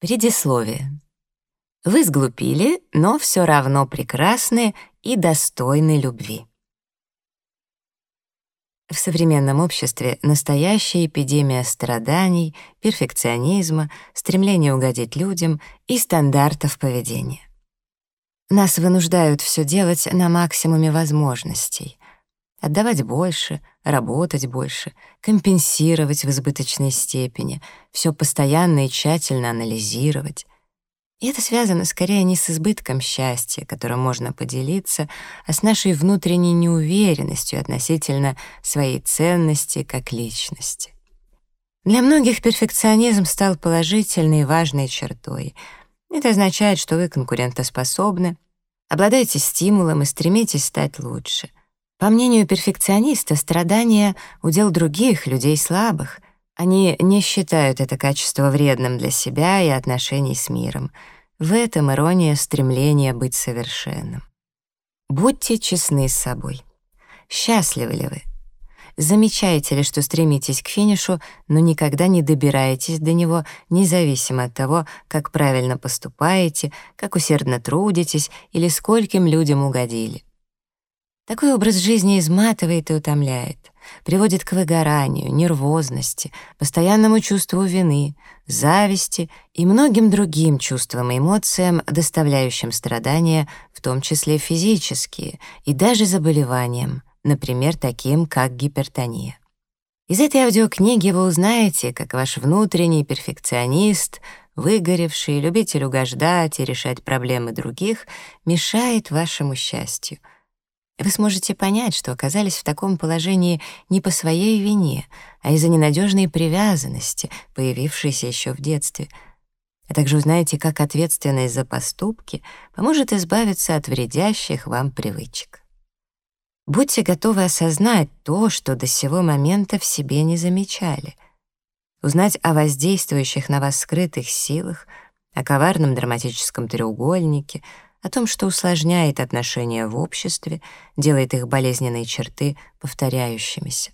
Предисловие. Вы сглупили, но все равно прекрасны и достойны любви. В современном обществе настоящая эпидемия страданий, перфекционизма, стремления угодить людям и стандартов поведения. Нас вынуждают все делать на максимуме возможностей. Отдавать больше, работать больше, компенсировать в избыточной степени, все постоянно и тщательно анализировать. И это связано скорее не с избытком счастья, которым можно поделиться, а с нашей внутренней неуверенностью относительно своей ценности как личности. Для многих перфекционизм стал положительной и важной чертой. Это означает, что вы конкурентоспособны, обладаете стимулом и стремитесь стать лучше. По мнению перфекциониста, страдания — удел других, людей слабых — они не считают это качество вредным для себя и отношений с миром. В этом ирония стремления быть совершенным. Будьте честны с собой. Счастливы ли вы? Замечаете ли, что стремитесь к финишу, но никогда не добираетесь до него, независимо от того, как правильно поступаете, как усердно трудитесь или скольким людям угодили? Такой образ жизни изматывает и утомляет приводит к выгоранию, нервозности, постоянному чувству вины, зависти и многим другим чувствам и эмоциям, доставляющим страдания, в том числе физические, и даже заболеваниям, например, таким как гипертония. Из этой аудиокниги вы узнаете, как ваш внутренний перфекционист, выгоревший, любитель угождать и решать проблемы других, мешает вашему счастью — вы сможете понять, что оказались в таком положении не по своей вине, а из-за ненадежной привязанности, появившейся еще в детстве. А также узнаете, как ответственность за поступки поможет избавиться от вредящих вам привычек. Будьте готовы осознать то, что до сего момента в себе не замечали. Узнать о воздействующих на вас скрытых силах, о коварном драматическом треугольнике — о том, что усложняет отношения в обществе, делает их болезненные черты повторяющимися.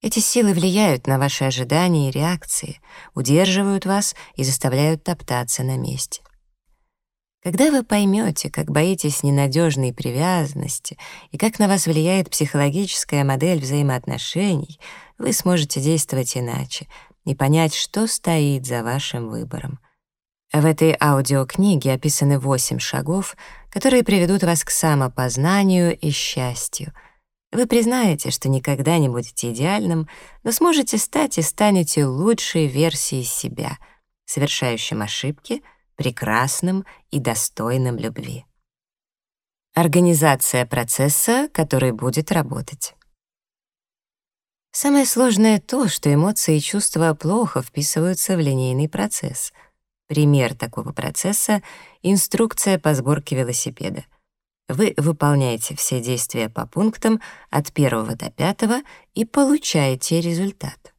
Эти силы влияют на ваши ожидания и реакции, удерживают вас и заставляют топтаться на месте. Когда вы поймете, как боитесь ненадежной привязанности и как на вас влияет психологическая модель взаимоотношений, вы сможете действовать иначе и понять, что стоит за вашим выбором — в этой аудиокниге описаны восемь шагов, которые приведут вас к самопознанию и счастью. Вы признаете, что никогда не будете идеальным, но сможете стать и станете лучшей версией себя, совершающим ошибки, прекрасным и достойным любви. Организация процесса, который будет работать. Самое сложное то, что эмоции и чувства плохо вписываются в линейный процесс — Пример такого процесса — инструкция по сборке велосипеда. Вы выполняете все действия по пунктам от первого до пятого и получаете результат.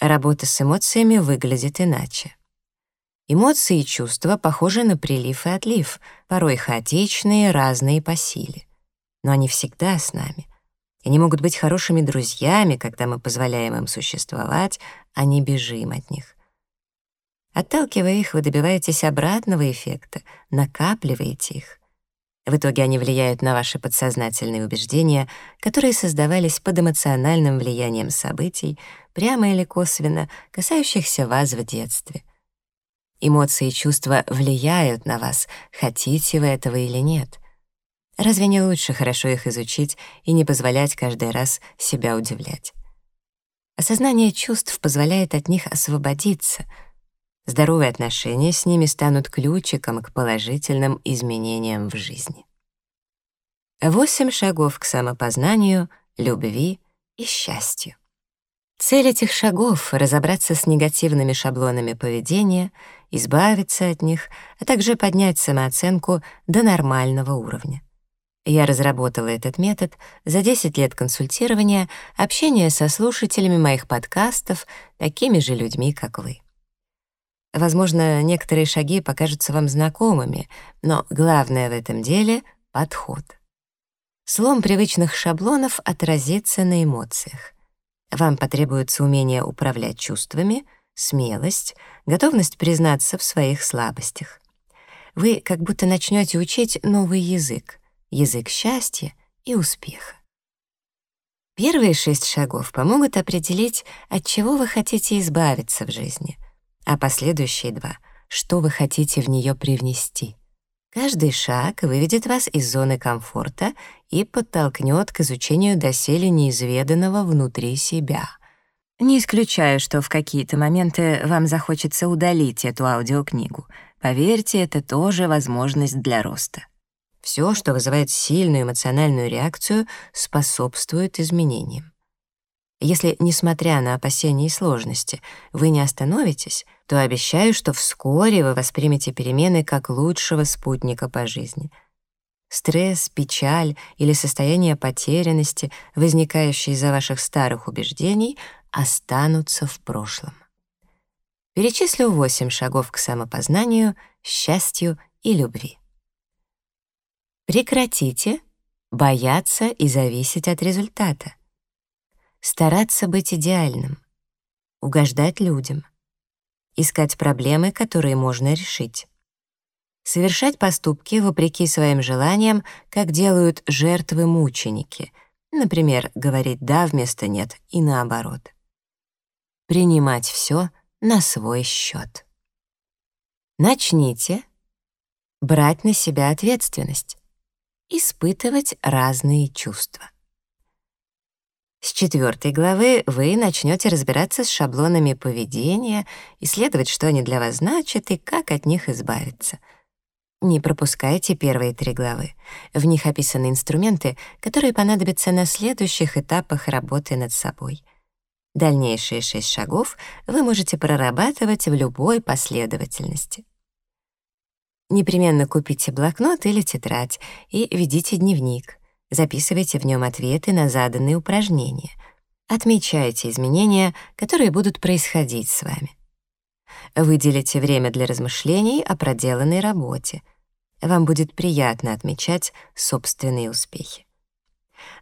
Работа с эмоциями выглядит иначе. Эмоции и чувства похожи на прилив и отлив, порой хаотичные, разные по силе. Но они всегда с нами. Они могут быть хорошими друзьями, когда мы позволяем им существовать, а не бежим от них. Отталкивая их, вы добиваетесь обратного эффекта, накапливаете их. В итоге они влияют на ваши подсознательные убеждения, которые создавались под эмоциональным влиянием событий, прямо или косвенно, касающихся вас в детстве. Эмоции и чувства влияют на вас, хотите вы этого или нет. Разве не лучше хорошо их изучить и не позволять каждый раз себя удивлять? Осознание чувств позволяет от них освободиться — Здоровые отношения с ними станут ключиком к положительным изменениям в жизни. Восемь шагов к самопознанию, любви и счастью. Цель этих шагов — разобраться с негативными шаблонами поведения, избавиться от них, а также поднять самооценку до нормального уровня. Я разработала этот метод за 10 лет консультирования, общения со слушателями моих подкастов, такими же людьми, как вы. Возможно, некоторые шаги покажутся вам знакомыми, но главное в этом деле — подход. Слом привычных шаблонов отразится на эмоциях. Вам потребуется умение управлять чувствами, смелость, готовность признаться в своих слабостях. Вы как будто начнете учить новый язык, язык счастья и успеха. Первые шесть шагов помогут определить, от чего вы хотите избавиться в жизни, а последующие два — что вы хотите в нее привнести. Каждый шаг выведет вас из зоны комфорта и подтолкнет к изучению доселе неизведанного внутри себя. Не исключаю, что в какие-то моменты вам захочется удалить эту аудиокнигу. Поверьте, это тоже возможность для роста. Все, что вызывает сильную эмоциональную реакцию, способствует изменениям. Если, несмотря на опасения и сложности, вы не остановитесь, то обещаю, что вскоре вы воспримете перемены как лучшего спутника по жизни. Стресс, печаль или состояние потерянности, возникающие из-за ваших старых убеждений, останутся в прошлом. Перечислю восемь шагов к самопознанию, счастью и любви. Прекратите бояться и зависеть от результата стараться быть идеальным, угождать людям, искать проблемы, которые можно решить, совершать поступки вопреки своим желаниям, как делают жертвы-мученики, например, говорить «да» вместо «нет» и наоборот. Принимать все на свой счет. Начните брать на себя ответственность, испытывать разные чувства. Четвертой главы вы начнете разбираться с шаблонами поведения, исследовать, что они для вас значат и как от них избавиться. Не пропускайте первые три главы. В них описаны инструменты, которые понадобятся на следующих этапах работы над собой. Дальнейшие шесть шагов вы можете прорабатывать в любой последовательности. Непременно купите блокнот или тетрадь и ведите дневник. Записывайте в нем ответы на заданные упражнения. Отмечайте изменения, которые будут происходить с вами. Выделите время для размышлений о проделанной работе. Вам будет приятно отмечать собственные успехи.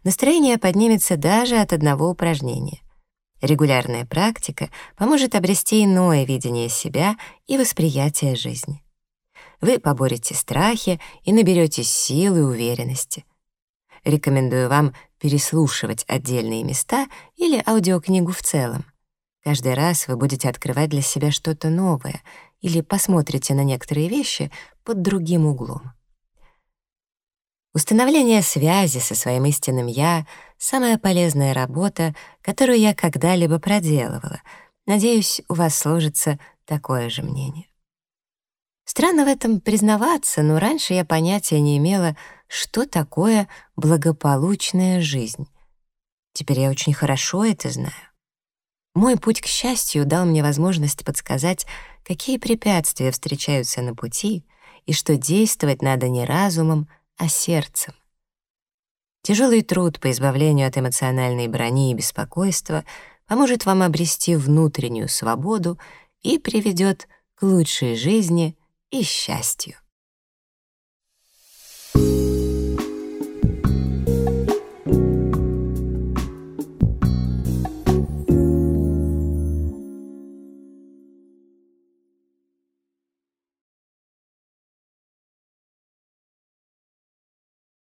Настроение поднимется даже от одного упражнения. Регулярная практика поможет обрести иное видение себя и восприятие жизни. Вы поборете страхи и наберетесь силы и уверенности рекомендую вам переслушивать отдельные места или аудиокнигу в целом. Каждый раз вы будете открывать для себя что-то новое или посмотрите на некоторые вещи под другим углом. Установление связи со своим истинным «я» — самая полезная работа, которую я когда-либо проделывала. Надеюсь, у вас сложится такое же мнение. Странно в этом признаваться, но раньше я понятия не имела, что такое благополучная жизнь. Теперь я очень хорошо это знаю. Мой путь к счастью дал мне возможность подсказать, какие препятствия встречаются на пути и что действовать надо не разумом, а сердцем. Тяжелый труд по избавлению от эмоциональной брони и беспокойства поможет вам обрести внутреннюю свободу и приведет к лучшей жизни и счастью.